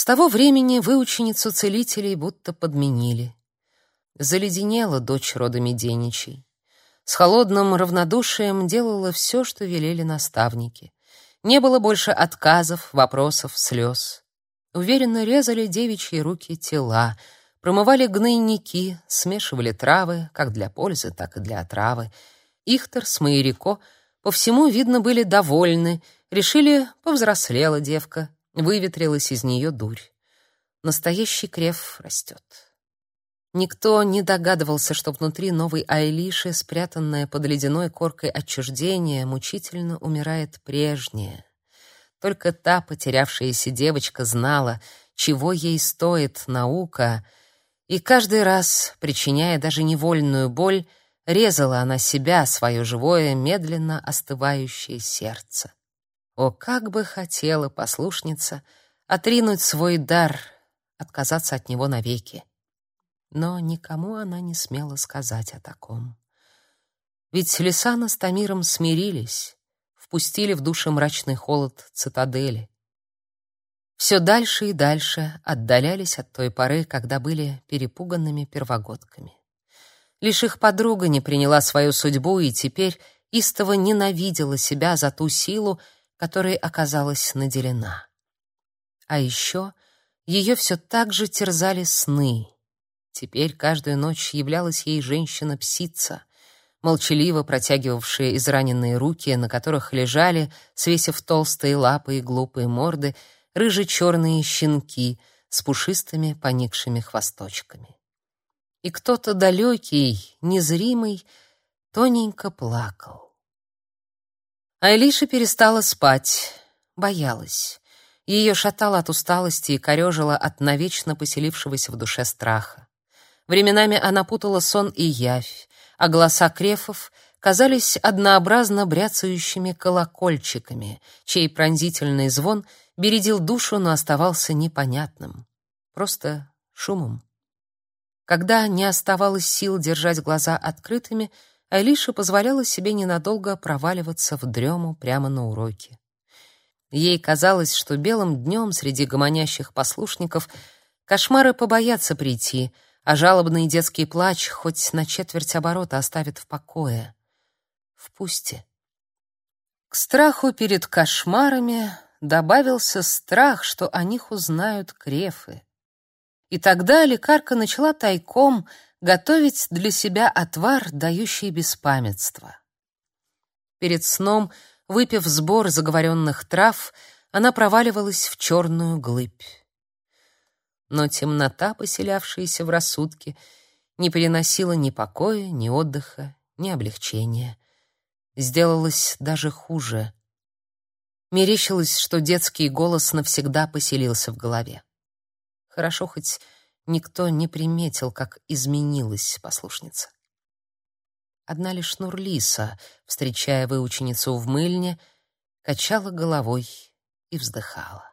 С того времени выученицу целителей будто подменили. Заледенела дочь рода Меденичей. С холодным равнодушием делала все, что велели наставники. Не было больше отказов, вопросов, слез. Уверенно резали девичьи руки тела, промывали гнойники, смешивали травы, как для пользы, так и для отравы. Ихтер с Майрико по всему, видно, были довольны, решили, повзрослела девка, выветрилась из нее дурь. Настоящий крев растет. Никто не догадывался, что внутри новой Айлиши, спрятанная под ледяной коркой отчуждения, мучительно умирает прежняя. Только та потерявшаяся девочка знала, чего ей стоит наука, и каждый раз, причиняя даже невольную боль, резала она себя, свое живое, медленно остывающее сердце. О, как бы хотела послушница отринуть свой дар, отказаться от него навеки но никому она не смела сказать о таком. Ведь Лисана с Тамиром смирились, впустили в души мрачный холод цитадели. Все дальше и дальше отдалялись от той поры, когда были перепуганными первогодками. Лишь их подруга не приняла свою судьбу и теперь истово ненавидела себя за ту силу, которой оказалась наделена. А еще ее все так же терзали сны — Теперь каждую ночь являлась ей женщина-псица, молчаливо протягивавшая израненные руки, на которых лежали, свесив толстые лапы и глупые морды, рыже-черные щенки с пушистыми поникшими хвосточками. И кто-то далекий, незримый, тоненько плакал. Айлиша перестала спать, боялась. Ее шатало от усталости и корежило от навечно поселившегося в душе страха. Временами она путала сон и явь, а голоса крефов казались однообразно бряцающими колокольчиками, чей пронзительный звон бередил душу, но оставался непонятным, просто шумом. Когда не оставалось сил держать глаза открытыми, Алиша позволяла себе ненадолго проваливаться в дрему прямо на уроке. Ей казалось, что белым днем среди гомонящих послушников кошмары побоятся прийти — а жалобный детский плач хоть на четверть оборота оставит в покое. В пусте. К страху перед кошмарами добавился страх, что о них узнают крефы. И тогда лекарка начала тайком готовить для себя отвар, дающий беспамятство. Перед сном, выпив сбор заговоренных трав, она проваливалась в черную глыбь но темнота, поселявшаяся в рассудке, не приносила ни покоя, ни отдыха, ни облегчения. Сделалось даже хуже. Мерещилось, что детский голос навсегда поселился в голове. Хорошо хоть никто не приметил, как изменилась послушница. Одна лишь Нурлиса, встречая выученицу в мыльне, качала головой и вздыхала.